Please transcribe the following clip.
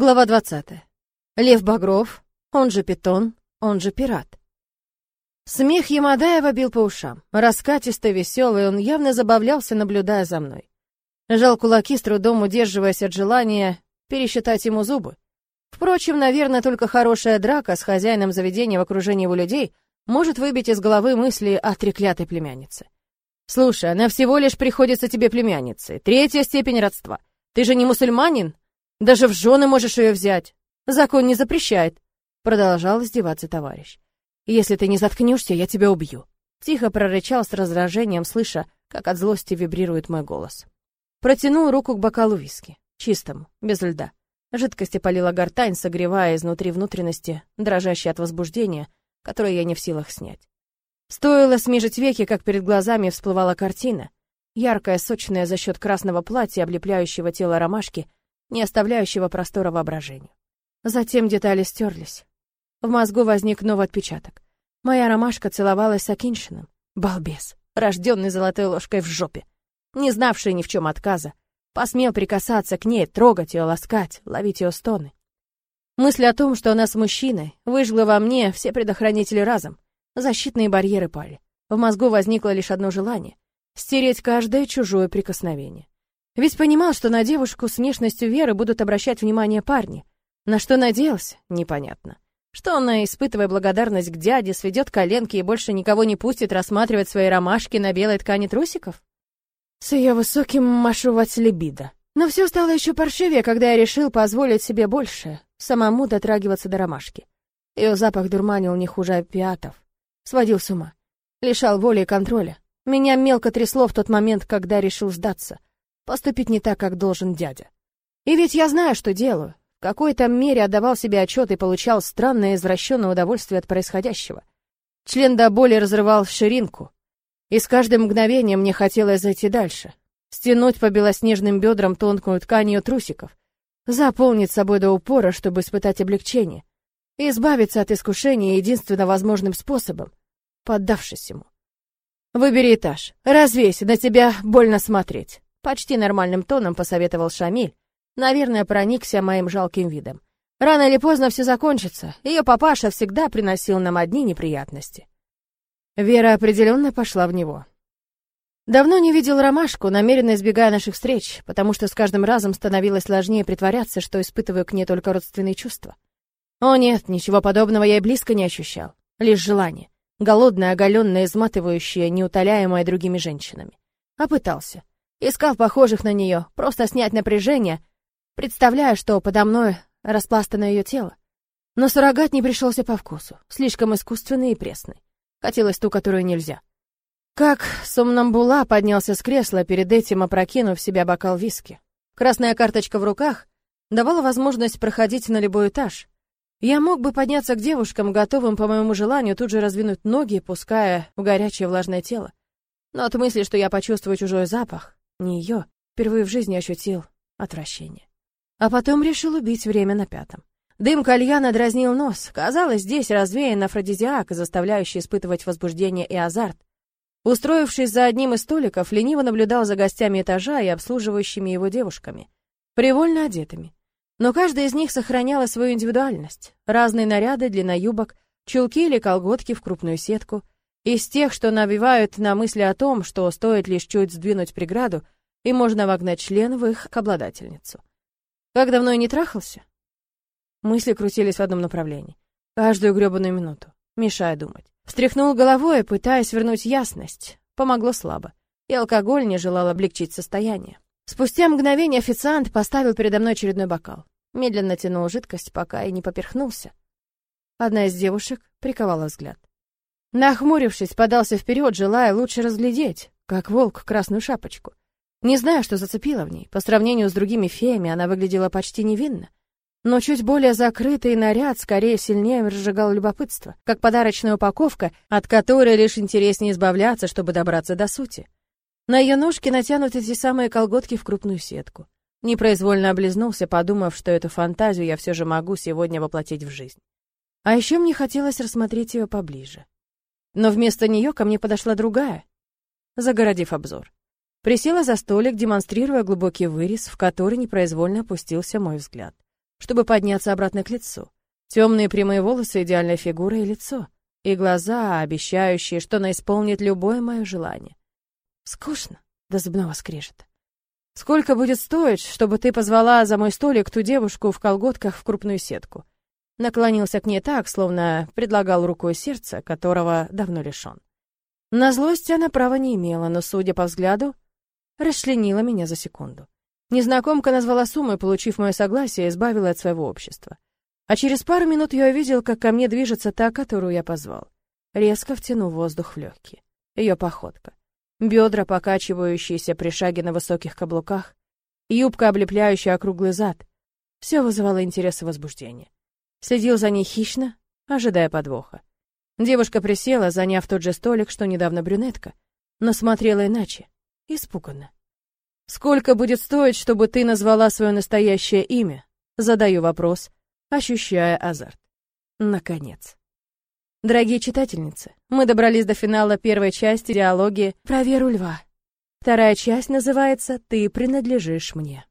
Глава 20. Лев Багров, он же Питон, он же Пират. Смех Ямадаева бил по ушам. Раскатистый, веселый, он явно забавлялся, наблюдая за мной. Жал кулаки, с трудом удерживаясь от желания пересчитать ему зубы. Впрочем, наверное, только хорошая драка с хозяином заведения в окружении его людей может выбить из головы мысли о треклятой племяннице. «Слушай, она всего лишь приходится тебе племянницей. Третья степень родства. Ты же не мусульманин, даже в жены можешь ее взять. Закон не запрещает. Продолжал издеваться товарищ. Если ты не заткнешься, я тебя убью. Тихо прорычал с раздражением, слыша, как от злости вибрирует мой голос. Протянул руку к бокалу виски, чистому, без льда. Жидкость опалила гортань, согревая изнутри внутренности, дрожащие от возбуждения, которое я не в силах снять. Стоило смежить веки, как перед глазами всплывала картина. Яркая, сочная за счет красного платья, облепляющего тело ромашки, не оставляющего простора воображению. Затем детали стерлись. В мозгу возник новый отпечаток. Моя ромашка целовалась с Акиншиным. Балбес, рожденный золотой ложкой в жопе, не знавший ни в чем отказа, посмел прикасаться к ней, трогать ее, ласкать, ловить ее стоны. Мысль о том, что она с мужчиной, выжгла во мне все предохранители разом. Защитные барьеры пали. В мозгу возникло лишь одно желание — стереть каждое чужое прикосновение. Ведь понимал, что на девушку с внешностью Веры будут обращать внимание парни. На что надеялся, непонятно. Что она, испытывая благодарность к дяде, сведет коленки и больше никого не пустит рассматривать свои ромашки на белой ткани трусиков? С ее высоким машувать либидо. Но все стало еще паршивее, когда я решил позволить себе больше, самому дотрагиваться до ромашки. Ее запах дурманил не хуже опиатов. Сводил с ума. Лишал воли и контроля. Меня мелко трясло в тот момент, когда решил сдаться поступить не так, как должен дядя. И ведь я знаю, что делаю. В какой-то мере отдавал себе отчет и получал странное извращенное удовольствие от происходящего. Член до боли разрывал ширинку. И с каждым мгновением мне хотелось зайти дальше. Стянуть по белоснежным бедрам тонкую ткань ее трусиков. Заполнить собой до упора, чтобы испытать облегчение. И избавиться от искушения единственно возможным способом, поддавшись ему. Выбери этаж, развейся, на тебя больно смотреть. Почти нормальным тоном посоветовал Шамиль. Наверное, проникся моим жалким видом. Рано или поздно все закончится. Ее папаша всегда приносил нам одни неприятности. Вера определенно пошла в него. Давно не видел ромашку, намеренно избегая наших встреч, потому что с каждым разом становилось сложнее притворяться, что испытываю к ней только родственные чувства. О нет, ничего подобного я и близко не ощущал. Лишь желание. Голодное, оголенное, изматывающее, неутоляемое другими женщинами. А пытался. Искал похожих на нее, просто снять напряжение, представляя, что подо мной распластано ее тело. Но суррогат не пришелся по вкусу, слишком искусственный и пресный. Хотелось ту, которую нельзя. Как сомнамбула поднялся с кресла, перед этим опрокинув в себя бокал виски. Красная карточка в руках давала возможность проходить на любой этаж. Я мог бы подняться к девушкам, готовым по моему желанию тут же раздвинуть ноги, пуская в горячее влажное тело. Но от мысли, что я почувствую чужой запах, не ее, впервые в жизни ощутил отвращение. А потом решил убить время на пятом. Дым кальяна дразнил нос. Казалось, здесь развеян афродизиак, заставляющий испытывать возбуждение и азарт. Устроившись за одним из столиков, лениво наблюдал за гостями этажа и обслуживающими его девушками, привольно одетыми. Но каждая из них сохраняла свою индивидуальность. Разные наряды, длина юбок, чулки или колготки в крупную сетку — из тех, что навевают на мысли о том, что стоит лишь чуть сдвинуть преграду, и можно вогнать член в их обладательницу. Как давно я не трахался? Мысли крутились в одном направлении. Каждую грёбаную минуту, мешая думать. Встряхнул головой, пытаясь вернуть ясность. Помогло слабо. И алкоголь не желал облегчить состояние. Спустя мгновение официант поставил передо мной очередной бокал. Медленно тянул жидкость, пока и не поперхнулся. Одна из девушек приковала взгляд. Нахмурившись, подался вперед, желая лучше разглядеть, как волк, красную шапочку. Не знаю, что зацепило в ней. По сравнению с другими феями она выглядела почти невинно. Но чуть более закрытый наряд скорее сильнее разжигал любопытство, как подарочная упаковка, от которой лишь интереснее избавляться, чтобы добраться до сути. На ее ножке натянуты те самые колготки в крупную сетку. Непроизвольно облизнулся, подумав, что эту фантазию я все же могу сегодня воплотить в жизнь. А еще мне хотелось рассмотреть ее поближе. Но вместо нее ко мне подошла другая, загородив обзор. Присела за столик, демонстрируя глубокий вырез, в который непроизвольно опустился мой взгляд. чтобы подняться обратно к лицу. Темные прямые волосы, идеальная фигура и лицо. И глаза, обещающие, что она исполнит любое мое желание. Скучно до зубного скрежета. Сколько будет стоить, чтобы ты позвала за мой столик ту девушку в колготках в крупную сетку? Наклонился к ней так, словно предлагал рукой сердце, которого давно лишён. На злость она права не имела, но, судя по взгляду, расчленила меня за секунду. Незнакомка назвала сумму и, получив мое согласие, избавила от своего общества. А через пару минут я увидел, как ко мне движется та, которую я позвал. Резко втянул воздух в легкие. Ее походка. Бедра, покачивающиеся при шаге на высоких каблуках, юбка, облепляющая округлый зад. Все вызывало интерес и возбуждение. Следил за ней хищно, ожидая подвоха. Девушка присела, заняв тот же столик, что недавно брюнетка, но смотрела иначе, испуганно. «Сколько будет стоить, чтобы ты назвала свое настоящее имя?» Задаю вопрос, ощущая азарт. Наконец. Дорогие читательницы, мы добрались до финала первой части диалоги про веру льва. Вторая часть называется «Ты принадлежишь мне».